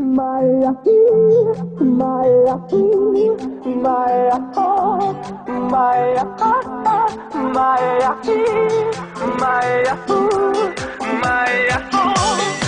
My lucky, my lucky, my oh, my ah, my lucky, my oh, my oh.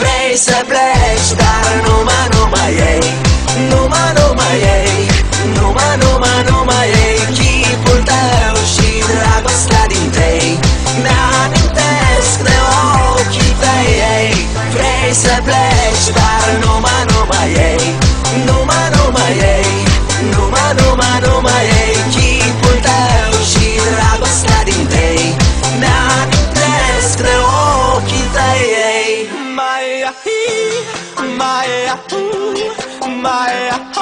Vrei să pleci Dar numai, numai ei. Numai, numai ei. Numai, numai, numai ei. Chipul tău și dragostea din tei Mi-amintesc de ochii tăi ei. Vrei să pleci Maia, uh, Maia, uh.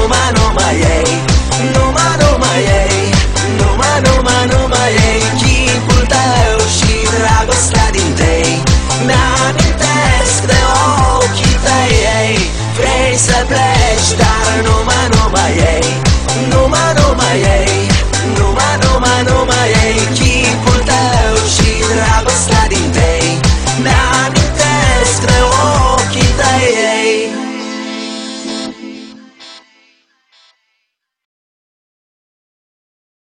numai, numai ei. Numai, numai ei. Numai, numai, numai ei. Chipul tău și dragostea din tei. Mi-amintesc ochii tăi ei. Vrei să pleci, dar numai, numai ei. Numai, numai ei. Numai, numai, numai ei.